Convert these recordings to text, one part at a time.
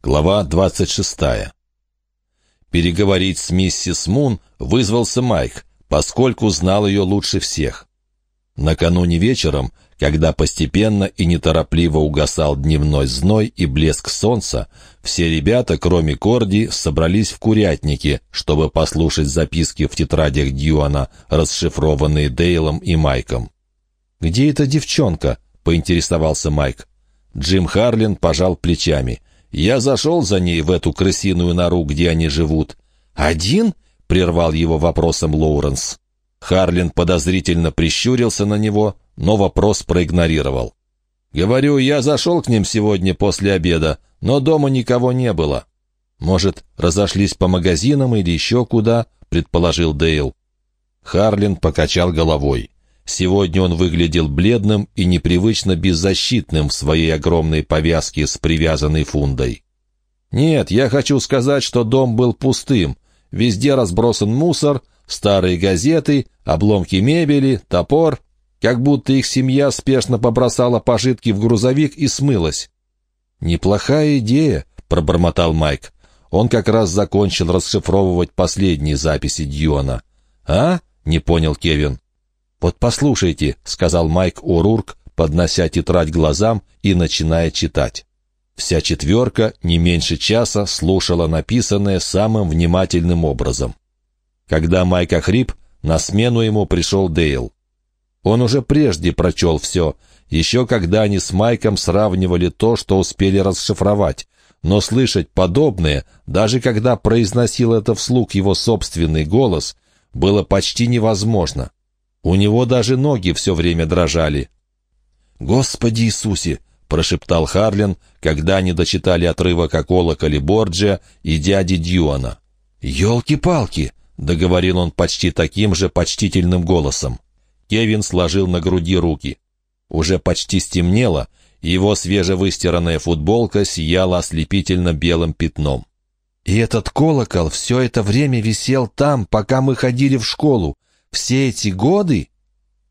Глава 26. Переговорить с миссис Мун вызвался Майк, поскольку знал ее лучше всех. Накануне вечером, когда постепенно и неторопливо угасал дневной зной и блеск солнца, все ребята, кроме Корди, собрались в курятнике, чтобы послушать записки в тетрадях Дьюана, расшифрованные Дейлом и Майком. «Где эта девчонка?» — поинтересовался Майк. Джим Харлин пожал плечами — я зашел за ней в эту крысиную нору, где они живут. «Один?» — прервал его вопросом Лоуренс. Харлин подозрительно прищурился на него, но вопрос проигнорировал. «Говорю, я зашел к ним сегодня после обеда, но дома никого не было». «Может, разошлись по магазинам или еще куда?» — предположил Дейл. Харлин покачал головой. Сегодня он выглядел бледным и непривычно беззащитным в своей огромной повязке с привязанной фундой. «Нет, я хочу сказать, что дом был пустым. Везде разбросан мусор, старые газеты, обломки мебели, топор. Как будто их семья спешно побросала пожитки в грузовик и смылась». «Неплохая идея», — пробормотал Майк. Он как раз закончил расшифровывать последние записи Дьюана. «А?» — не понял Кевин. «Вот послушайте», — сказал Майк О'Рурк, поднося тетрадь глазам и начиная читать. Вся четверка не меньше часа слушала написанное самым внимательным образом. Когда Майк охрип, на смену ему пришел Дейл. Он уже прежде прочел все, еще когда они с Майком сравнивали то, что успели расшифровать, но слышать подобное, даже когда произносил это вслух его собственный голос, было почти невозможно. У него даже ноги все время дрожали. «Господи Иисусе!» — прошептал Харлин, когда они дочитали отрывок о колоколе Борджа и дяди Дьюана. «Елки-палки!» — договорил он почти таким же почтительным голосом. Кевин сложил на груди руки. Уже почти стемнело, и его свежевыстиранная футболка сияла ослепительно белым пятном. «И этот колокол все это время висел там, пока мы ходили в школу, все эти годы?»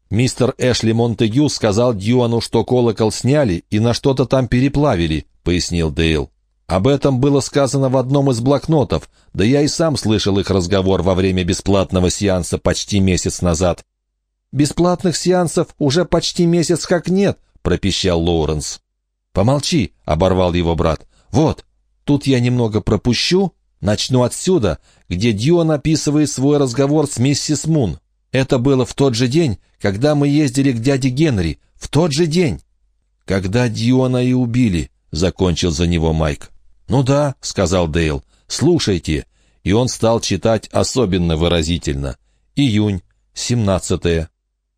Мистер Эшли Монтегю сказал Дьюану, что колокол сняли и на что-то там переплавили, пояснил Дейл. Об этом было сказано в одном из блокнотов, да я и сам слышал их разговор во время бесплатного сеанса почти месяц назад. «Бесплатных сеансов уже почти месяц как нет», — пропищал Лоуренс. «Помолчи», — оборвал его брат. «Вот, тут я немного пропущу, начну отсюда, где Дьюан описывает свой разговор с миссис Мун. Это было в тот же день, когда мы ездили к дяде Генри. В тот же день. Когда Дьюана и убили, — закончил за него Майк. «Ну да», — сказал Дейл, — «слушайте». И он стал читать особенно выразительно. Июнь, семнадцатое.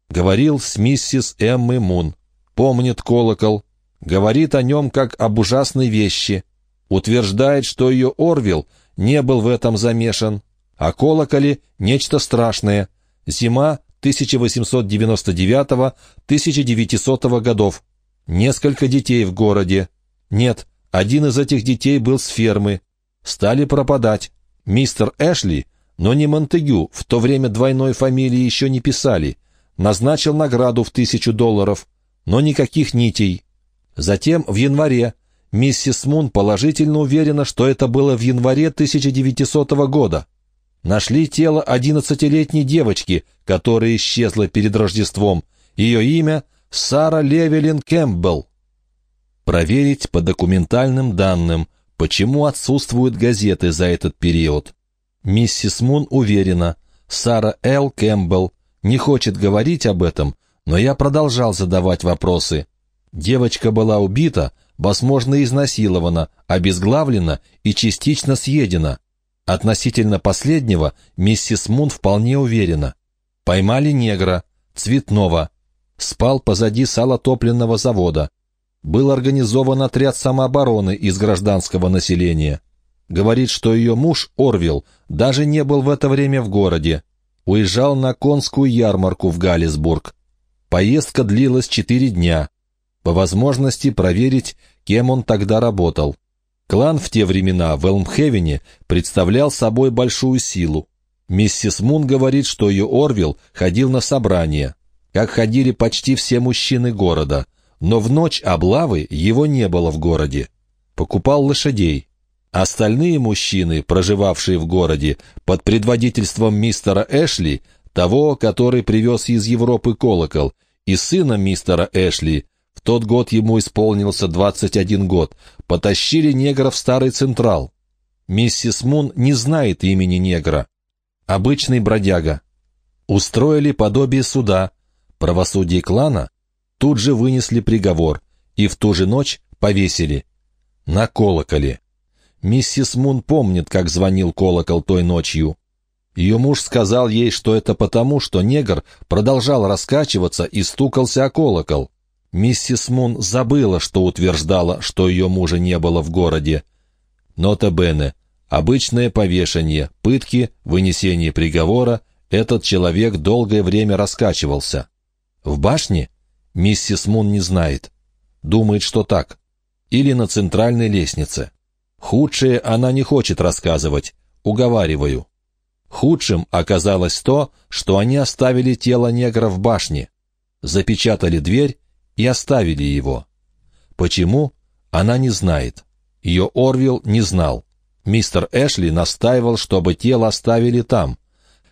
Говорил с миссис Эммы Мун. Помнит колокол. Говорит о нем как об ужасной вещи. Утверждает, что ее Орвил не был в этом замешан. О колоколе — нечто страшное — Зима 1899-1900 годов. Несколько детей в городе. Нет, один из этих детей был с фермы. Стали пропадать. Мистер Эшли, но не Монтегю, в то время двойной фамилии еще не писали, назначил награду в тысячу долларов, но никаких нитей. Затем в январе миссис Мун положительно уверена, что это было в январе 1900 года. Нашли тело одиннадцатилетней девочки, которая исчезла перед Рождеством. Ее имя — Сара Левелин Кэмпбелл. Проверить по документальным данным, почему отсутствуют газеты за этот период. Миссис Мун уверена, Сара Л. Кэмпбелл не хочет говорить об этом, но я продолжал задавать вопросы. Девочка была убита, возможно, изнасилована, обезглавлена и частично съедена. Относительно последнего миссис Мун вполне уверена. Поймали негра, цветного. Спал позади салотопленного завода. Был организован отряд самообороны из гражданского населения. Говорит, что ее муж, Орвил, даже не был в это время в городе. Уезжал на конскую ярмарку в Галлисбург. Поездка длилась четыре дня. По возможности проверить, кем он тогда работал. Клан в те времена в Элмхевене представлял собой большую силу. Миссис Мун говорит, что ее Орвилл ходил на собрания, как ходили почти все мужчины города, но в ночь облавы его не было в городе. Покупал лошадей. Остальные мужчины, проживавшие в городе, под предводительством мистера Эшли, того, который привез из Европы колокол, и сына мистера Эшли, в тот год ему исполнился 21 год, потащили негра в Старый Централ. Миссис Мун не знает имени негра. Обычный бродяга. Устроили подобие суда. Правосудие клана тут же вынесли приговор и в ту же ночь повесили. На колоколе. Миссис Мун помнит, как звонил колокол той ночью. Ее муж сказал ей, что это потому, что негр продолжал раскачиваться и стукался о колокол. Миссис Мун забыла, что утверждала, что ее мужа не было в городе. Нота Бене. Обычное повешение, пытки, вынесение приговора. Этот человек долгое время раскачивался. В башне? Миссис Мун не знает. Думает, что так. Или на центральной лестнице. Худшее она не хочет рассказывать. Уговариваю. Худшим оказалось то, что они оставили тело негра в башне. Запечатали дверь и оставили его. Почему? Она не знает. Ее Орвилл не знал. Мистер Эшли настаивал, чтобы тело оставили там.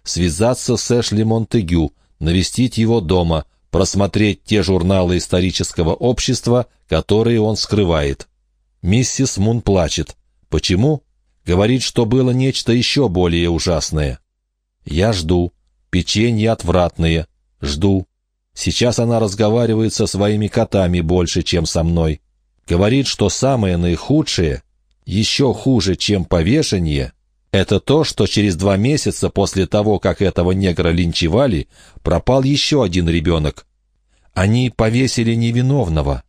Связаться с Эшли Монтегю, навестить его дома, просмотреть те журналы исторического общества, которые он скрывает. Миссис Мун плачет. Почему? Говорит, что было нечто еще более ужасное. Я жду. Печенье отвратные. Жду. Сейчас она разговаривает со своими котами больше, чем со мной. Говорит, что самое наихудшее, еще хуже, чем повешение, это то, что через два месяца после того, как этого негра линчевали, пропал еще один ребенок. Они повесили невиновного.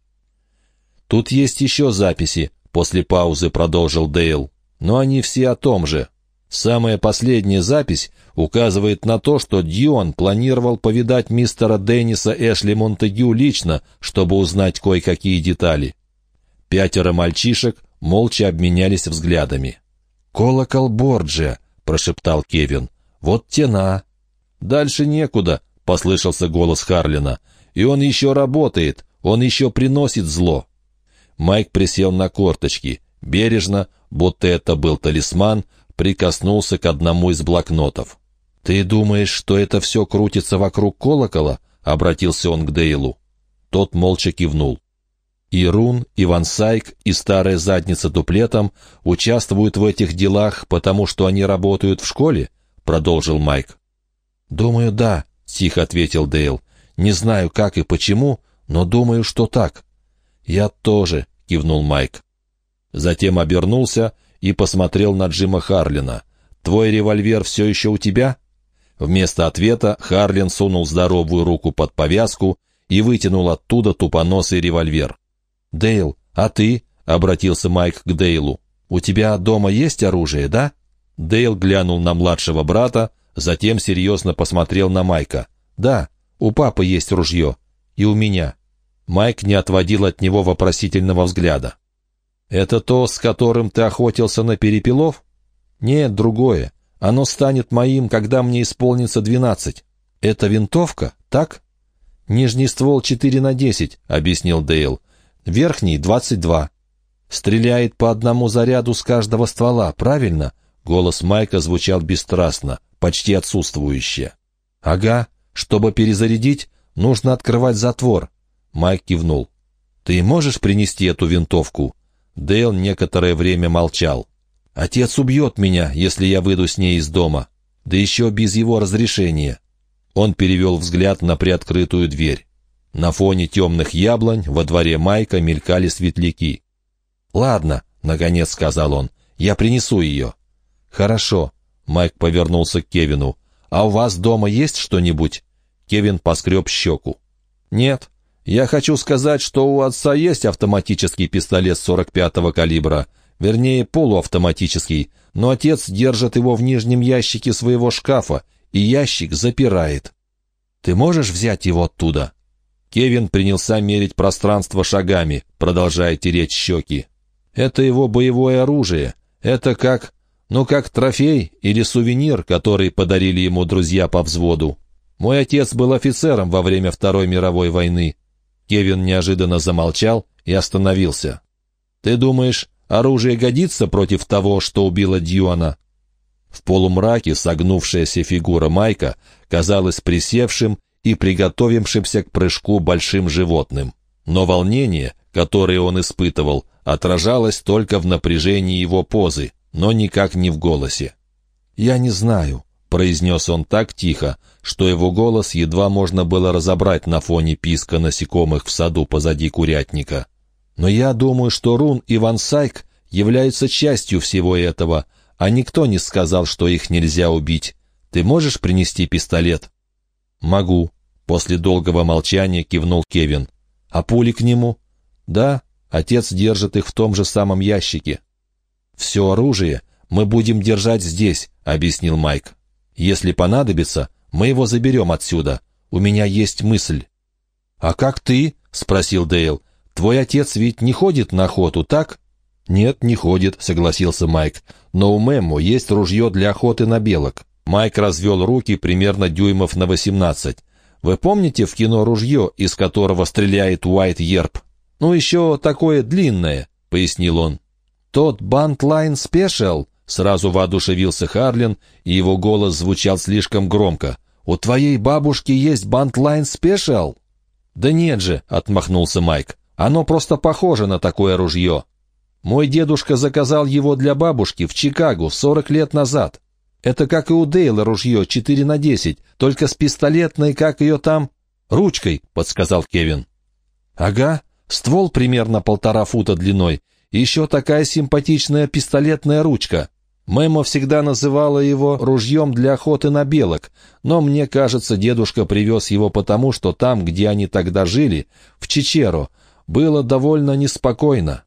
Тут есть еще записи, после паузы продолжил Дейл, но они все о том же. Самая последняя запись указывает на то, что Дьюан планировал повидать мистера Денниса Эшли Монтегю лично, чтобы узнать кое-какие детали. Пятеро мальчишек молча обменялись взглядами. «Колокол Борджия», — прошептал Кевин. «Вот тена». «Дальше некуда», — послышался голос Харлина. «И он еще работает, он еще приносит зло». Майк присел на корточки, бережно, будто это был талисман, прикоснулся к одному из блокнотов. «Ты думаешь, что это все крутится вокруг колокола?» — обратился он к Дейлу. Тот молча кивнул. И Рун, и Ван Сайк, и старая задница дуплетом участвуют в этих делах, потому что они работают в школе?» — продолжил Майк. «Думаю, да», — тихо ответил Дейл. «Не знаю, как и почему, но думаю, что так». «Я тоже», — кивнул Майк. Затем обернулся и посмотрел на Джима Харлина. «Твой револьвер все еще у тебя?» Вместо ответа Харлин сунул здоровую руку под повязку и вытянул оттуда тупоносый револьвер. «Дейл, а ты?» — обратился Майк к Дейлу. «У тебя дома есть оружие, да?» Дейл глянул на младшего брата, затем серьезно посмотрел на Майка. «Да, у папы есть ружье. И у меня». Майк не отводил от него вопросительного взгляда. «Это то, с которым ты охотился на перепелов?» «Нет, другое. Оно станет моим, когда мне исполнится двенадцать. Это винтовка, так?» «Нижний ствол четыре на десять», — объяснил Дейл. «Верхний — двадцать два. Стреляет по одному заряду с каждого ствола, правильно?» Голос Майка звучал бесстрастно, почти отсутствующе. «Ага. Чтобы перезарядить, нужно открывать затвор». Майк кивнул. «Ты можешь принести эту винтовку?» Дейл некоторое время молчал. «Отец убьет меня, если я выйду с ней из дома. Да еще без его разрешения». Он перевел взгляд на приоткрытую дверь. На фоне темных яблонь во дворе Майка мелькали светляки. «Ладно», — наконец сказал он, — «я принесу ее». «Хорошо», — Майк повернулся к Кевину. «А у вас дома есть что-нибудь?» Кевин поскреб щеку. «Нет, я хочу сказать, что у отца есть автоматический пистолет 45-го калибра, вернее, полуавтоматический, но отец держит его в нижнем ящике своего шкафа, и ящик запирает. Ты можешь взять его оттуда?» Кевин принялся мерить пространство шагами, продолжая тереть щеки. «Это его боевое оружие. Это как... ну, как трофей или сувенир, который подарили ему друзья по взводу. Мой отец был офицером во время Второй мировой войны. Кевин неожиданно замолчал и остановился. «Ты думаешь, Оружие годится против того, что убило Дьюана?» В полумраке согнувшаяся фигура Майка казалась присевшим и приготовившимся к прыжку большим животным. Но волнение, которое он испытывал, отражалось только в напряжении его позы, но никак не в голосе. «Я не знаю», — произнес он так тихо, что его голос едва можно было разобрать на фоне писка насекомых в саду позади курятника. «Но я думаю, что Рун и Ван Сайк являются частью всего этого, а никто не сказал, что их нельзя убить. Ты можешь принести пистолет?» «Могу», — после долгого молчания кивнул Кевин. «А пули к нему?» «Да, отец держит их в том же самом ящике». «Все оружие мы будем держать здесь», — объяснил Майк. «Если понадобится, мы его заберем отсюда. У меня есть мысль». «А как ты?» — спросил Дейл. «Твой отец ведь не ходит на охоту, так?» «Нет, не ходит», — согласился Майк. «Но у Мэммо есть ружье для охоты на белок». Майк развел руки примерно дюймов на восемнадцать. «Вы помните в кино ружье, из которого стреляет Уайетт Эрп?» «Ну, еще такое длинное», — пояснил он. «Тот Бантлайн Спешл», — сразу воодушевился Харлин, и его голос звучал слишком громко. «У твоей бабушки есть Бантлайн Спешл?» «Да нет же», — отмахнулся Майк. «Оно просто похоже на такое ружье». Мой дедушка заказал его для бабушки в Чикаго 40 лет назад. Это как и у Дейла ружье 4 на 10, только с пистолетной, как ее там, ручкой, подсказал Кевин. Ага, ствол примерно полтора фута длиной, еще такая симпатичная пистолетная ручка. Мэмо всегда называла его ружьем для охоты на белок, но мне кажется, дедушка привез его потому, что там, где они тогда жили, в Чечеро, было довольно неспокойно.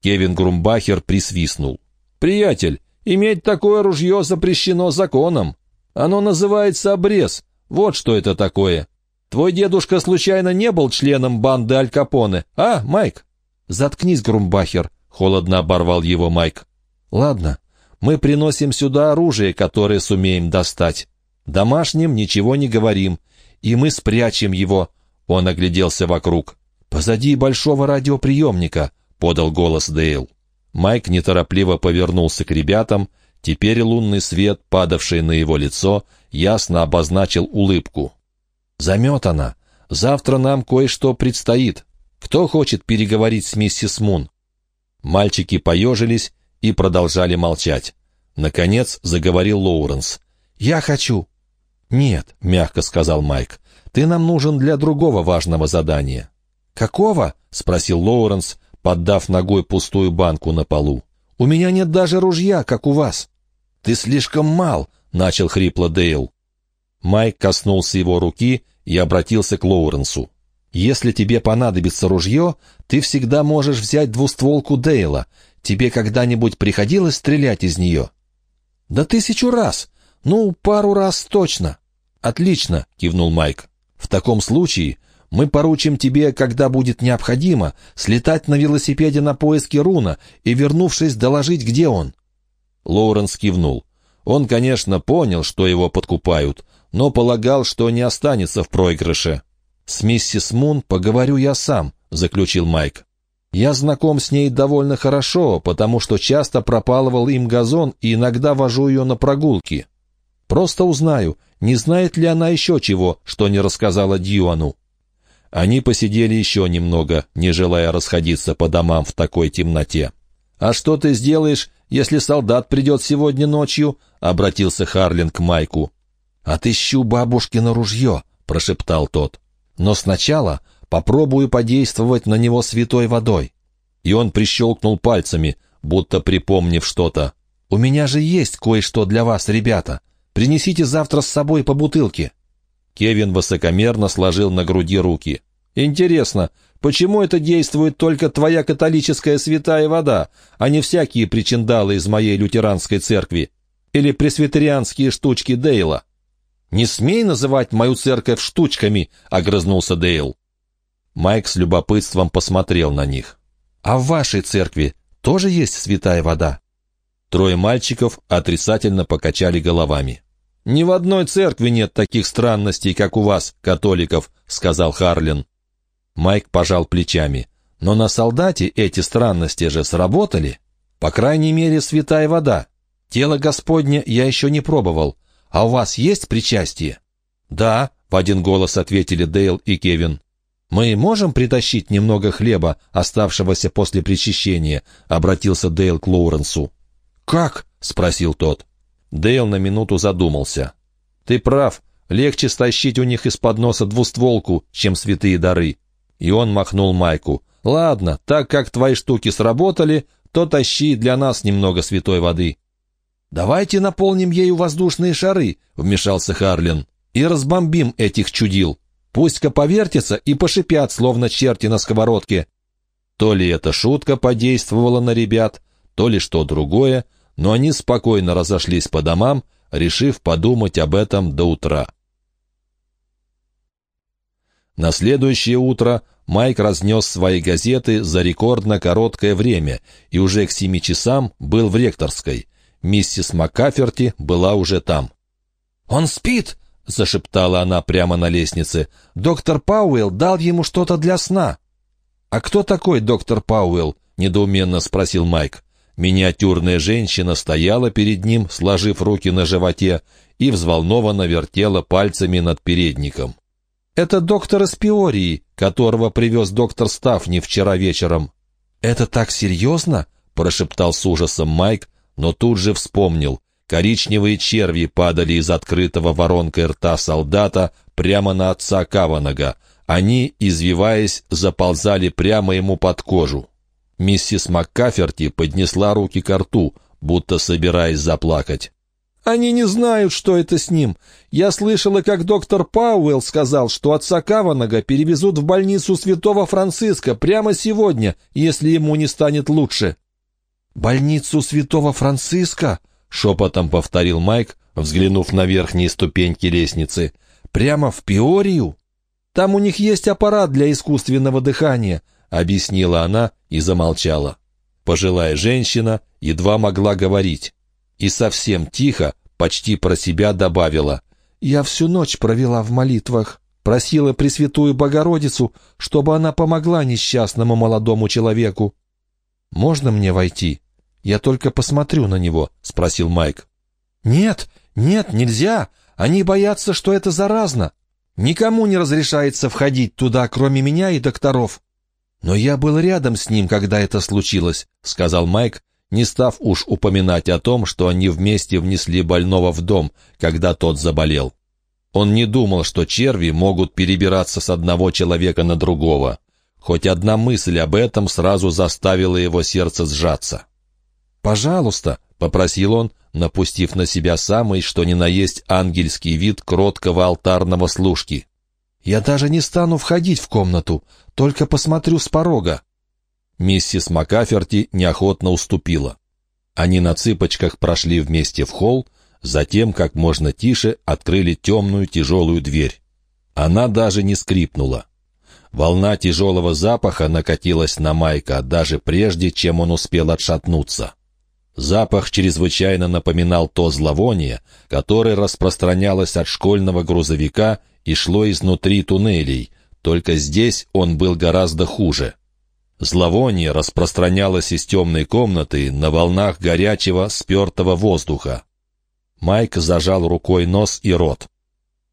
Кевин Грумбахер присвистнул. «Приятель, иметь такое ружье запрещено законом. Оно называется обрез. Вот что это такое. Твой дедушка случайно не был членом банды Аль Капоне, а, Майк?» «Заткнись, Грумбахер», — холодно оборвал его Майк. «Ладно, мы приносим сюда оружие, которое сумеем достать. Домашним ничего не говорим, и мы спрячем его». Он огляделся вокруг. «Позади большого радиоприемника. — подал голос Дейл. Майк неторопливо повернулся к ребятам. Теперь лунный свет, падавший на его лицо, ясно обозначил улыбку. «Заметано. Завтра нам кое-что предстоит. Кто хочет переговорить с миссис Мун?» Мальчики поежились и продолжали молчать. Наконец заговорил Лоуренс. «Я хочу». «Нет», — мягко сказал Майк, — «ты нам нужен для другого важного задания». «Какого?» — спросил Лоуренс, поддав ногой пустую банку на полу. «У меня нет даже ружья, как у вас». «Ты слишком мал», — начал хрипло Дейл. Майк коснулся его руки и обратился к Лоуренсу. «Если тебе понадобится ружье, ты всегда можешь взять двустволку Дейла. Тебе когда-нибудь приходилось стрелять из нее?» «Да тысячу раз. Ну, пару раз точно». «Отлично», — кивнул Майк. «В таком случае мы поручим тебе, когда будет необходимо, слетать на велосипеде на поиски Руна и, вернувшись, доложить, где он». Лоуренс кивнул. Он, конечно, понял, что его подкупают, но полагал, что не останется в проигрыше. «С миссис Мун поговорю я сам», — заключил Майк. «Я знаком с ней довольно хорошо, потому что часто пропалывал им газон и иногда вожу ее на прогулки. Просто узнаю, не знает ли она еще чего, что не рассказала Дьюану». Они посидели еще немного, не желая расходиться по домам в такой темноте. «А что ты сделаешь, если солдат придет сегодня ночью?» — обратился Харлин к Майку. «Отыщу бабушкино ружье», — прошептал тот. «Но сначала попробую подействовать на него святой водой». И он прищелкнул пальцами, будто припомнив что-то. «У меня же есть кое-что для вас, ребята. Принесите завтра с собой по бутылке». Кевин высокомерно сложил на груди руки. «Интересно, почему это действует только твоя католическая святая вода, а не всякие причиндалы из моей лютеранской церкви? Или пресвитерианские штучки Дейла?» «Не смей называть мою церковь штучками!» — огрызнулся Дейл. Майк с любопытством посмотрел на них. «А в вашей церкви тоже есть святая вода?» Трое мальчиков отрицательно покачали головами. «Ни в одной церкви нет таких странностей, как у вас, католиков», — сказал Харлин. Майк пожал плечами. «Но на солдате эти странности же сработали». По крайней мере, святая вода. Тело Господне я еще не пробовал. А у вас есть причастие?» «Да», — в один голос ответили Дейл и Кевин. «Мы можем притащить немного хлеба, оставшегося после причащения?» — обратился Дейл к Лоуренсу. «Как?» — спросил тот. Дейл на минуту задумался. «Ты прав. Легче стащить у них из-под носа двустволку, чем святые дары». И он махнул Майку. «Ладно, так как твои штуки сработали, то тащи для нас немного святой воды». «Давайте наполним ею воздушные шары», — вмешался Харлин, «и разбомбим этих чудил. Пусть-ка повертятся и пошипят, словно черти на сковородке». То ли эта шутка подействовала на ребят, то ли что другое, но они спокойно разошлись по домам, решив подумать об этом до утра. На следующее утро Майк разнес свои газеты за рекордно короткое время и уже к семи часам был в ректорской. Миссис Маккаферти была уже там. «Он спит!» — зашептала она прямо на лестнице. «Доктор Пауэлл дал ему что-то для сна». «А кто такой доктор Пауэлл?» — недоуменно спросил Майк. Миниатюрная женщина стояла перед ним, сложив руки на животе, и взволнованно вертела пальцами над передником. «Это доктор из Пиории, которого привез доктор Стафни вчера вечером». «Это так серьезно?» — прошептал с ужасом Майк, но тут же вспомнил. Коричневые черви падали из открытого воронкой рта солдата прямо на отца Каванага. Они, извиваясь, заползали прямо ему под кожу. Миссис Маккаферти поднесла руки к рту, будто собираясь заплакать. «Они не знают, что это с ним. Я слышала, как доктор Пауэлл сказал, что отца Каванага перевезут в больницу святого Франциска прямо сегодня, если ему не станет лучше». «Больницу святого Франциска?» — шепотом повторил Майк, взглянув на верхние ступеньки лестницы. «Прямо в Пиорию? Там у них есть аппарат для искусственного дыхания. — объяснила она и замолчала. Пожилая женщина едва могла говорить. И совсем тихо, почти про себя добавила. «Я всю ночь провела в молитвах, просила Пресвятую Богородицу, чтобы она помогла несчастному молодому человеку». «Можно мне войти? Я только посмотрю на него», — спросил Майк. «Нет, нет, нельзя. Они боятся, что это заразно. Никому не разрешается входить туда, кроме меня и докторов. «Но я был рядом с ним, когда это случилось», — сказал Майк, не став уж упоминать о том, что они вместе внесли больного в дом, когда тот заболел. Он не думал, что черви могут перебираться с одного человека на другого. Хоть одна мысль об этом сразу заставила его сердце сжаться. «Пожалуйста», — попросил он, напустив на себя самый, что ни на есть ангельский вид кроткого алтарного служки. «Я даже не стану входить в комнату, только посмотрю с порога». Миссис Макаферти неохотно уступила. Они на цыпочках прошли вместе в холл, затем, как можно тише, открыли темную тяжелую дверь. Она даже не скрипнула. Волна тяжелого запаха накатилась на Майка даже прежде, чем он успел отшатнуться. Запах чрезвычайно напоминал то зловоние, которое распространялось от школьного грузовика и шло изнутри туннелей, только здесь он был гораздо хуже. Зловоние распространялось из темной комнаты на волнах горячего, спертого воздуха. Майк зажал рукой нос и рот.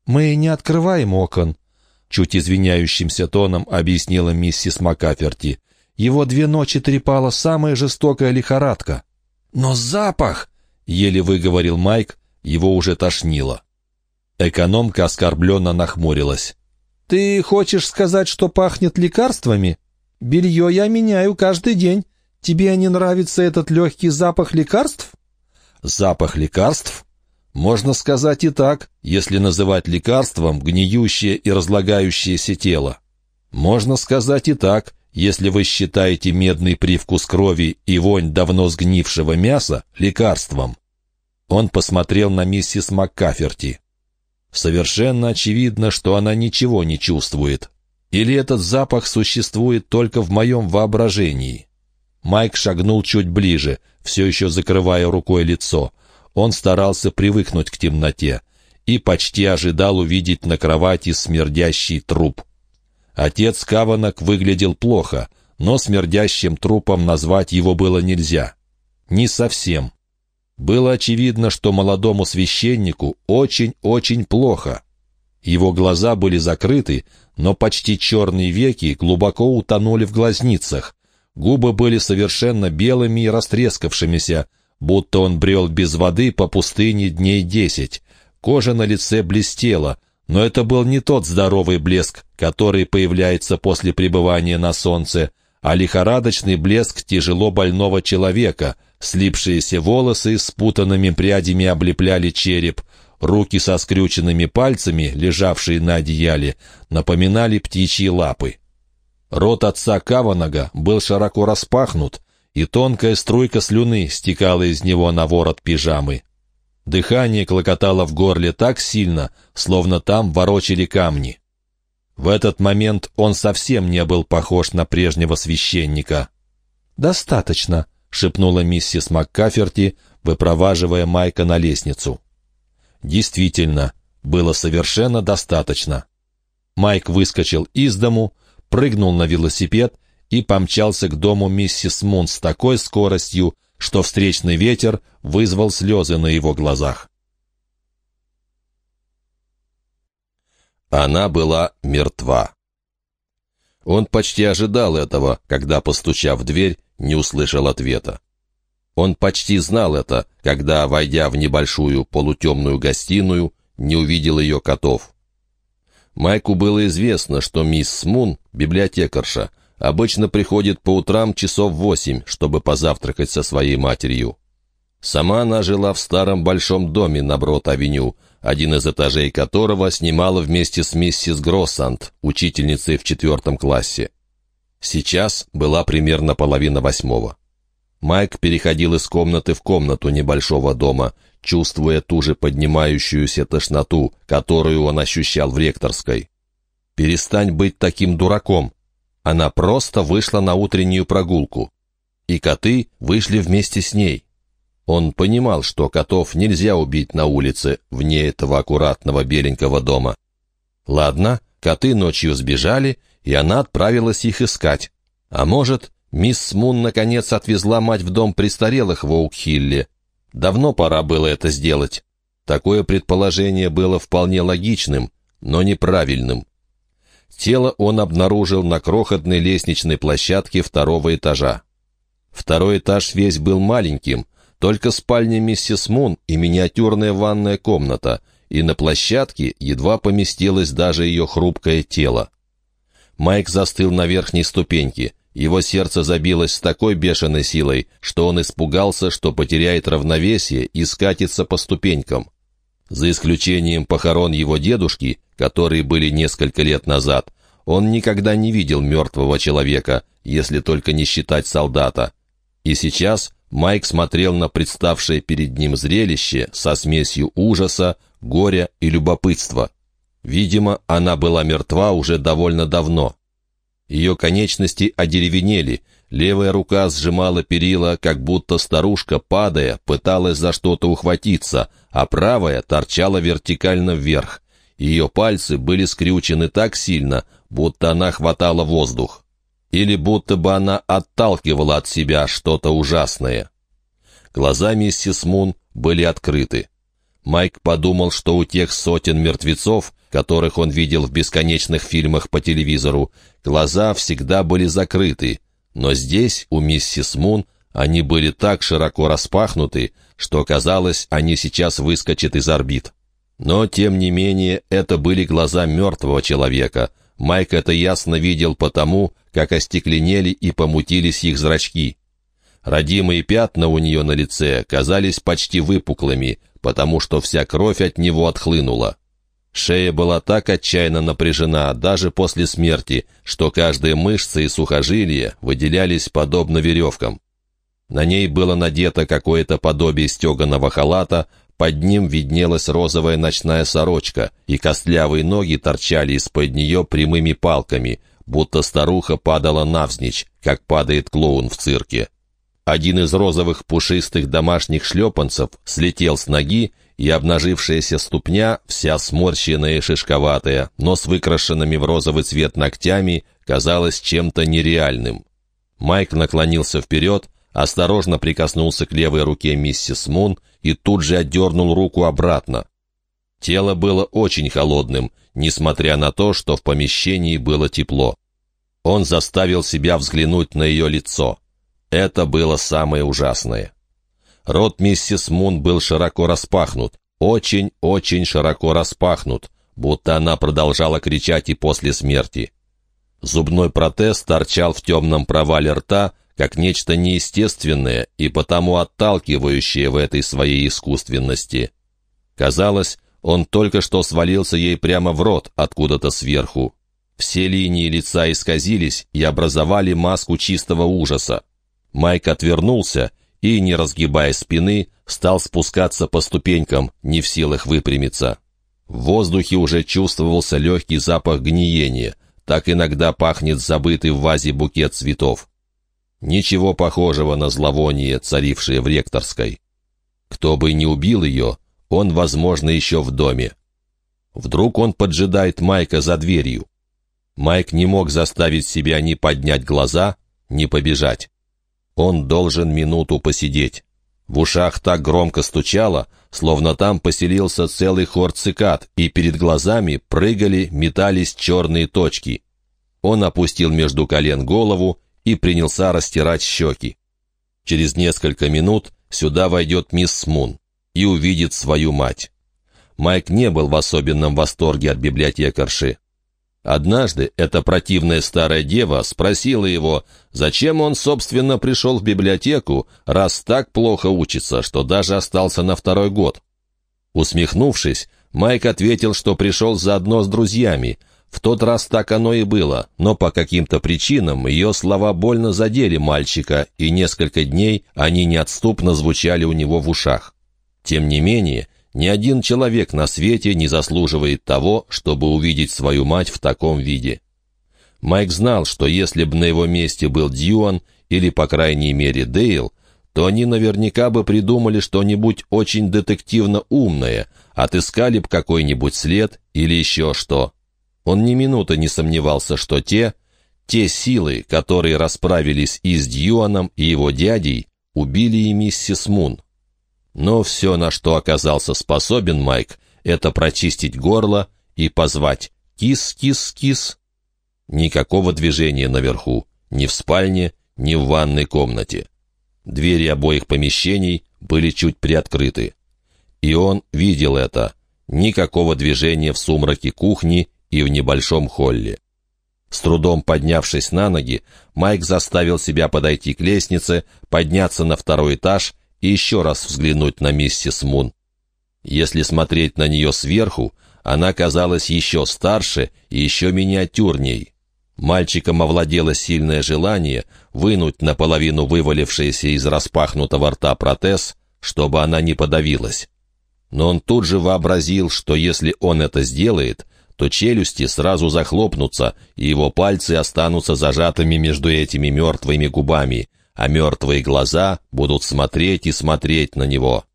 «Мы не открываем окон», — чуть извиняющимся тоном объяснила миссис Макаферти. «Его две ночи трепала самая жестокая лихорадка». «Но запах!» — еле выговорил Майк, его уже тошнило. Экономка оскорбленно нахмурилась. «Ты хочешь сказать, что пахнет лекарствами? Белье я меняю каждый день. Тебе не нравится этот легкий запах лекарств?» «Запах лекарств?» Можно сказать и так, если называть лекарством гниющее и разлагающееся тело. Можно сказать и так, если вы считаете медный привкус крови и вонь давно сгнившего мяса лекарством. Он посмотрел на миссис Маккаферти. Совершенно очевидно, что она ничего не чувствует. Или этот запах существует только в моем воображении? Майк шагнул чуть ближе, все еще закрывая рукой лицо. Он старался привыкнуть к темноте и почти ожидал увидеть на кровати смердящий труп. Отец Каванок выглядел плохо, но смердящим трупом назвать его было нельзя. Не совсем. Было очевидно, что молодому священнику очень-очень плохо. Его глаза были закрыты, но почти черные веки глубоко утонули в глазницах. Губы были совершенно белыми и растрескавшимися, будто он брел без воды по пустыне дней десять. Кожа на лице блестела, но это был не тот здоровый блеск, который появляется после пребывания на солнце, а лихорадочный блеск тяжело больного человека. Слипшиеся волосы с путанными прядями облепляли череп, руки со скрюченными пальцами, лежавшие на одеяле, напоминали птичьи лапы. Рот отца Каванага был широко распахнут, и тонкая струйка слюны стекала из него на ворот пижамы. Дыхание клокотало в горле так сильно, словно там ворочали камни. В этот момент он совсем не был похож на прежнего священника. «Достаточно», — шепнула миссис МакКаферти, выпроваживая Майка на лестницу. Действительно, было совершенно достаточно. Майк выскочил из дому, прыгнул на велосипед и помчался к дому миссис Мун с такой скоростью, что встречный ветер вызвал слезы на его глазах. Она была мертва. Он почти ожидал этого, когда, постучав в дверь, не услышал ответа. Он почти знал это, когда, войдя в небольшую полутемную гостиную, не увидел ее котов. Майку было известно, что мисс Смун, библиотекарша, обычно приходит по утрам часов восемь, чтобы позавтракать со своей матерью. Сама она жила в старом большом доме на Брод-авеню, один из этажей которого снимала вместе с миссис Гроссант, учительницей в четвертом классе. Сейчас была примерно половина восьмого. Майк переходил из комнаты в комнату небольшого дома, чувствуя ту же поднимающуюся тошноту, которую он ощущал в ректорской. «Перестань быть таким дураком!» Она просто вышла на утреннюю прогулку. И коты вышли вместе с ней. Он понимал, что котов нельзя убить на улице, вне этого аккуратного беленького дома. Ладно, коты ночью сбежали, и она отправилась их искать. А может, Мисс Смун наконец отвезла мать в дом престарелых в Оукхилле. Давно пора было это сделать. Такое предположение было вполне логичным, но неправильным. Тело он обнаружил на крохотной лестничной площадке второго этажа. Второй этаж весь был маленьким, только спальня миссис Мун и миниатюрная ванная комната, и на площадке едва поместилось даже ее хрупкое тело. Майк застыл на верхней ступеньке — его сердце забилось с такой бешеной силой, что он испугался, что потеряет равновесие и скатится по ступенькам. За исключением похорон его дедушки, которые были несколько лет назад, он никогда не видел мертвого человека, если только не считать солдата. И сейчас Майк смотрел на представшее перед ним зрелище со смесью ужаса, горя и любопытства. Видимо, она была мертва уже довольно давно. Ее конечности одеревенели, левая рука сжимала перила, как будто старушка, падая, пыталась за что-то ухватиться, а правая торчала вертикально вверх. Ее пальцы были скрючены так сильно, будто она хватала воздух. Или будто бы она отталкивала от себя что-то ужасное. Глаза миссис Мун были открыты. Майк подумал, что у тех сотен мертвецов, которых он видел в бесконечных фильмах по телевизору, глаза всегда были закрыты, но здесь, у миссис Мун, они были так широко распахнуты, что казалось, они сейчас выскочат из орбит. Но, тем не менее, это были глаза мертвого человека. Майк это ясно видел потому, как остекленели и помутились их зрачки. Родимые пятна у нее на лице казались почти выпуклыми, потому что вся кровь от него отхлынула. Шея была так отчаянно напряжена даже после смерти, что каждая мышца и сухожилие выделялись подобно веревкам. На ней было надето какое-то подобие стеганого халата, под ним виднелась розовая ночная сорочка, и костлявые ноги торчали из-под нее прямыми палками, будто старуха падала навзничь, как падает клоун в цирке. Один из розовых пушистых домашних шлепанцев слетел с ноги, и обнажившаяся ступня, вся сморщенная и шишковатая, но с выкрашенными в розовый цвет ногтями, казалась чем-то нереальным. Майк наклонился вперед, осторожно прикоснулся к левой руке миссис Мун и тут же отдернул руку обратно. Тело было очень холодным, несмотря на то, что в помещении было тепло. Он заставил себя взглянуть на ее лицо. Это было самое ужасное. Рот миссис Мун был широко распахнут, очень-очень широко распахнут, будто она продолжала кричать и после смерти. Зубной протез торчал в темном провале рта, как нечто неестественное и потому отталкивающее в этой своей искусственности. Казалось, он только что свалился ей прямо в рот откуда-то сверху. Все линии лица исказились и образовали маску чистого ужаса. Майк отвернулся и, не разгибая спины, стал спускаться по ступенькам, не в силах выпрямиться. В воздухе уже чувствовался легкий запах гниения. Так иногда пахнет забытый в вазе букет цветов. Ничего похожего на зловоние, царившее в ректорской. Кто бы ни убил ее, он, возможно, еще в доме. Вдруг он поджидает Майка за дверью. Майк не мог заставить себя ни поднять глаза, ни побежать. Он должен минуту посидеть. В ушах так громко стучало, словно там поселился целый хор цикад, и перед глазами прыгали, метались черные точки. Он опустил между колен голову и принялся растирать щеки. Через несколько минут сюда войдет мисс Мун и увидит свою мать. Майк не был в особенном восторге от библиотекарши. Однажды эта противная старая дева спросила его, зачем он, собственно, пришел в библиотеку, раз так плохо учится, что даже остался на второй год. Усмехнувшись, Майк ответил, что пришел заодно с друзьями. В тот раз так оно и было, но по каким-то причинам ее слова больно задели мальчика, и несколько дней они неотступно звучали у него в ушах. Тем не менее, ни один человек на свете не заслуживает того, чтобы увидеть свою мать в таком виде. Майк знал, что если бы на его месте был Дьюан или, по крайней мере, Дейл, то они наверняка бы придумали что-нибудь очень детективно умное, отыскали бы какой-нибудь след или еще что. Он ни минуты не сомневался, что те, те силы, которые расправились и с Дьюаном, и его дядей, убили и миссис Мун. Но все, на что оказался способен Майк, это прочистить горло и позвать «кис-кис-кис». Никакого движения наверху, ни в спальне, ни в ванной комнате. Двери обоих помещений были чуть приоткрыты. И он видел это. Никакого движения в сумраке кухни и в небольшом холле. С трудом поднявшись на ноги, Майк заставил себя подойти к лестнице, подняться на второй этаж и еще раз взглянуть на миссис Мун. Если смотреть на нее сверху, она казалась еще старше и еще миниатюрней. Мальчиком овладело сильное желание вынуть наполовину вывалившийся из распахнутого рта протез, чтобы она не подавилась. Но он тут же вообразил, что если он это сделает, то челюсти сразу захлопнутся, и его пальцы останутся зажатыми между этими мертвыми губами, а мертвые глаза будут смотреть и смотреть на него.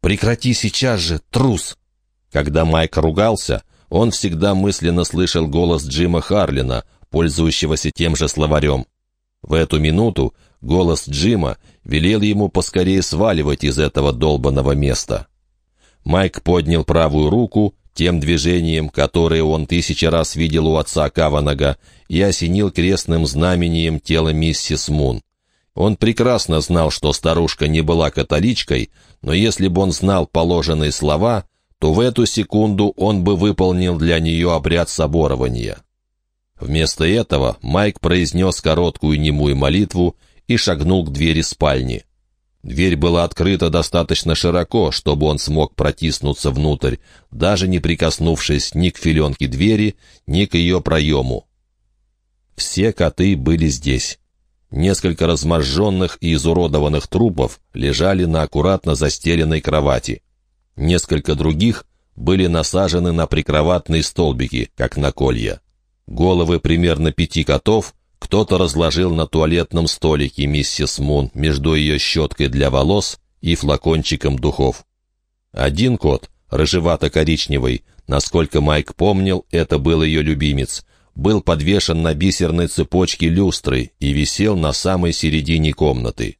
«Прекрати сейчас же, трус!» Когда Майк ругался, он всегда мысленно слышал голос Джима Харлина, пользующегося тем же словарем. В эту минуту голос Джима велел ему поскорее сваливать из этого долбанного места. Майк поднял правую руку тем движением, которое он тысячи раз видел у отца Каванага, и осенил крестным знамением тело миссис Мун. Он прекрасно знал, что старушка не была католичкой, но если бы он знал положенные слова, то в эту секунду он бы выполнил для нее обряд соборования. Вместо этого Майк произнес короткую немую молитву и шагнул к двери спальни. Дверь была открыта достаточно широко, чтобы он смог протиснуться внутрь, даже не прикоснувшись ни к филенке двери, ни к ее проему. Все коты были здесь. Несколько разможженных и изуродованных трупов лежали на аккуратно застеленной кровати. Несколько других были насажены на прикроватные столбики, как на колья. Головы примерно пяти котов кто-то разложил на туалетном столике миссис Мун между ее щеткой для волос и флакончиком духов. Один кот, рыжевато-коричневый, насколько Майк помнил, это был ее любимец, был подвешен на бисерной цепочке люстры и висел на самой середине комнаты.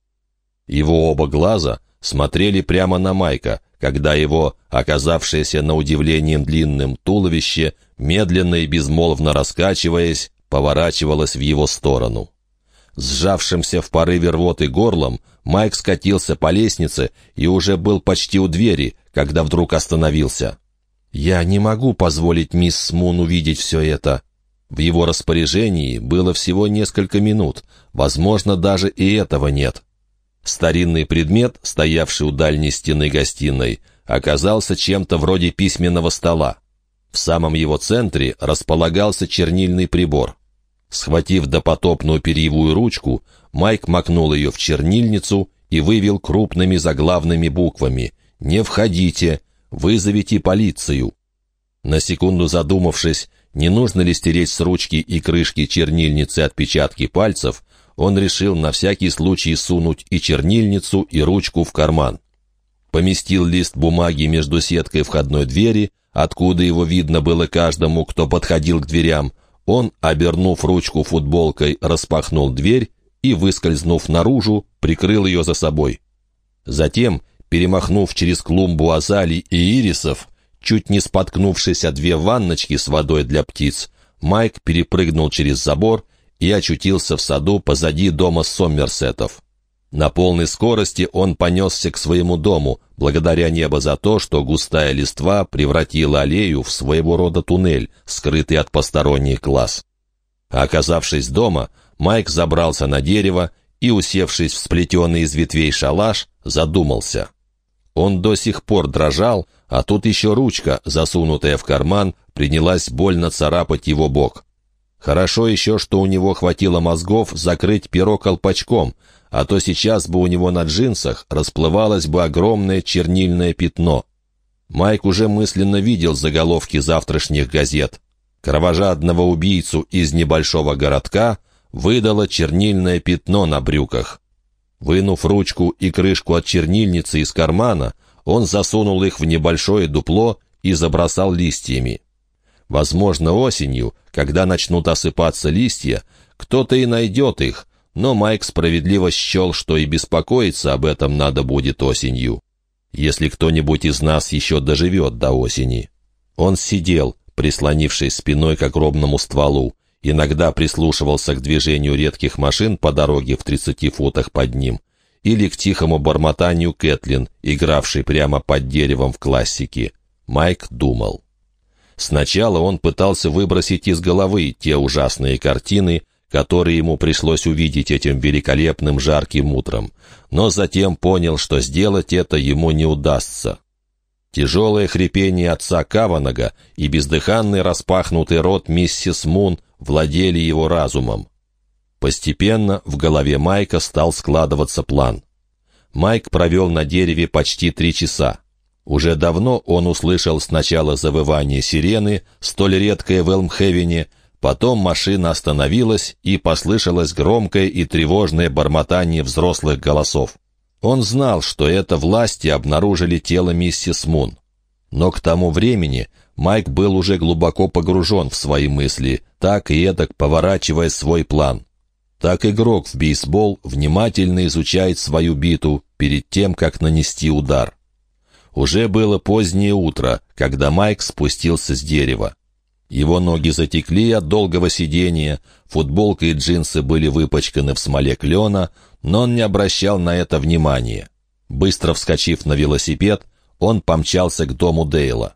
Его оба глаза смотрели прямо на Майка, когда его, оказавшееся на удивлением длинным туловище, медленно и безмолвно раскачиваясь, поворачивалось в его сторону. Сжавшимся в порыве рвоты горлом, Майк скатился по лестнице и уже был почти у двери, когда вдруг остановился. «Я не могу позволить мисс Смун увидеть все это». В его распоряжении было всего несколько минут, возможно, даже и этого нет. Старинный предмет, стоявший у дальней стены гостиной, оказался чем-то вроде письменного стола. В самом его центре располагался чернильный прибор. Схватив допотопную перьевую ручку, Майк макнул ее в чернильницу и вывел крупными заглавными буквами «Не входите! Вызовите полицию!». На секунду задумавшись, не нужно ли стереть с ручки и крышки чернильницы отпечатки пальцев, он решил на всякий случай сунуть и чернильницу, и ручку в карман. Поместил лист бумаги между сеткой входной двери, откуда его видно было каждому, кто подходил к дверям, он, обернув ручку футболкой, распахнул дверь и, выскользнув наружу, прикрыл ее за собой. Затем, перемахнув через клумбу азалий и ирисов, чуть не споткнувшись о две ванночки с водой для птиц, Майк перепрыгнул через забор и очутился в саду позади дома Соммерсетов. На полной скорости он понесся к своему дому, благодаря небо за то, что густая листва превратила аллею в своего рода туннель, скрытый от посторонних глаз. Оказавшись дома, Майк забрался на дерево и, усевшись в сплетенный из ветвей шалаш, задумался. Он до сих пор дрожал, а тут еще ручка, засунутая в карман, принялась больно царапать его бок. Хорошо еще, что у него хватило мозгов закрыть перо колпачком, а то сейчас бы у него на джинсах расплывалось бы огромное чернильное пятно. Майк уже мысленно видел заголовки завтрашних газет. Кровожадного убийцу из небольшого городка выдало чернильное пятно на брюках. Вынув ручку и крышку от чернильницы из кармана, он засунул их в небольшое дупло и забросал листьями. Возможно, осенью, когда начнут осыпаться листья, кто-то и найдет их, но Майк справедливо счел, что и беспокоиться об этом надо будет осенью. Если кто-нибудь из нас еще доживет до осени. Он сидел, прислонившись спиной к огромному стволу, иногда прислушивался к движению редких машин по дороге в 30 футах под ним, или к тихому бормотанию Кэтлин, игравшей прямо под деревом в классике. Майк думал. Сначала он пытался выбросить из головы те ужасные картины, который ему пришлось увидеть этим великолепным жарким утром, но затем понял, что сделать это ему не удастся. Тяжелое хрипение отца Каванага и бездыханный распахнутый рот миссис Мун владели его разумом. Постепенно в голове Майка стал складываться план. Майк провел на дереве почти три часа. Уже давно он услышал сначала завывание сирены, столь редкое в Элмхевене, Потом машина остановилась, и послышалось громкое и тревожное бормотание взрослых голосов. Он знал, что это власти обнаружили тело миссис Мун. Но к тому времени Майк был уже глубоко погружен в свои мысли, так и эдак поворачивая свой план. Так игрок в бейсбол внимательно изучает свою биту перед тем, как нанести удар. Уже было позднее утро, когда Майк спустился с дерева. Его ноги затекли от долгого сидения, футболка и джинсы были выпачканы в смоле клена, но он не обращал на это внимания. Быстро вскочив на велосипед, он помчался к дому Дейла.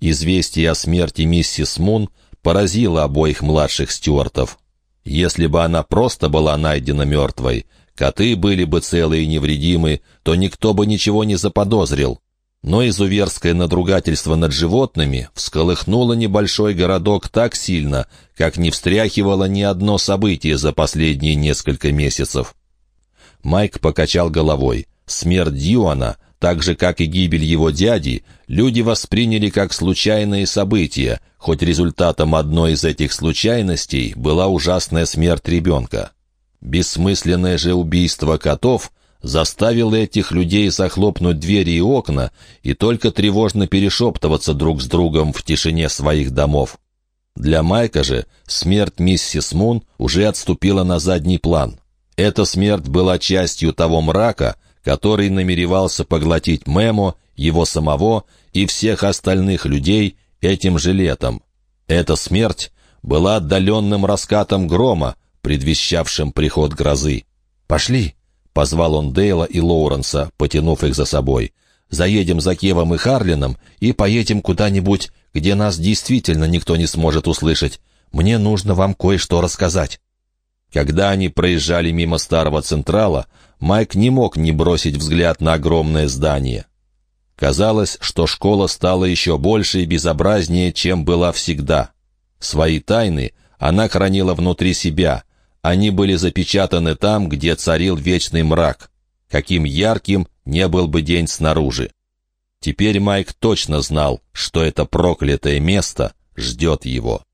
Известие о смерти миссис Мун поразило обоих младших стюартов. Если бы она просто была найдена мертвой, коты были бы целы и невредимы, то никто бы ничего не заподозрил. Но изуверское надругательство над животными всколыхнуло небольшой городок так сильно, как не встряхивало ни одно событие за последние несколько месяцев. Майк покачал головой. Смерть Дьюана, так же, как и гибель его дяди, люди восприняли как случайные события, хоть результатом одной из этих случайностей была ужасная смерть ребенка. Бессмысленное же убийство котов заставил этих людей захлопнуть двери и окна и только тревожно перешептываться друг с другом в тишине своих домов. Для Майка же смерть миссис Мун уже отступила на задний план. Эта смерть была частью того мрака, который намеревался поглотить Мемо, его самого и всех остальных людей этим же летом. Эта смерть была отдаленным раскатом грома, предвещавшим приход грозы. «Пошли!» — позвал он Дейла и Лоуренса, потянув их за собой. «Заедем за Кевом и Харлином и поедем куда-нибудь, где нас действительно никто не сможет услышать. Мне нужно вам кое-что рассказать». Когда они проезжали мимо старого Централа, Майк не мог не бросить взгляд на огромное здание. Казалось, что школа стала еще больше и безобразнее, чем была всегда. Свои тайны она хранила внутри себя. Они были запечатаны там, где царил вечный мрак. Каким ярким не был бы день снаружи. Теперь Майк точно знал, что это проклятое место ждет его.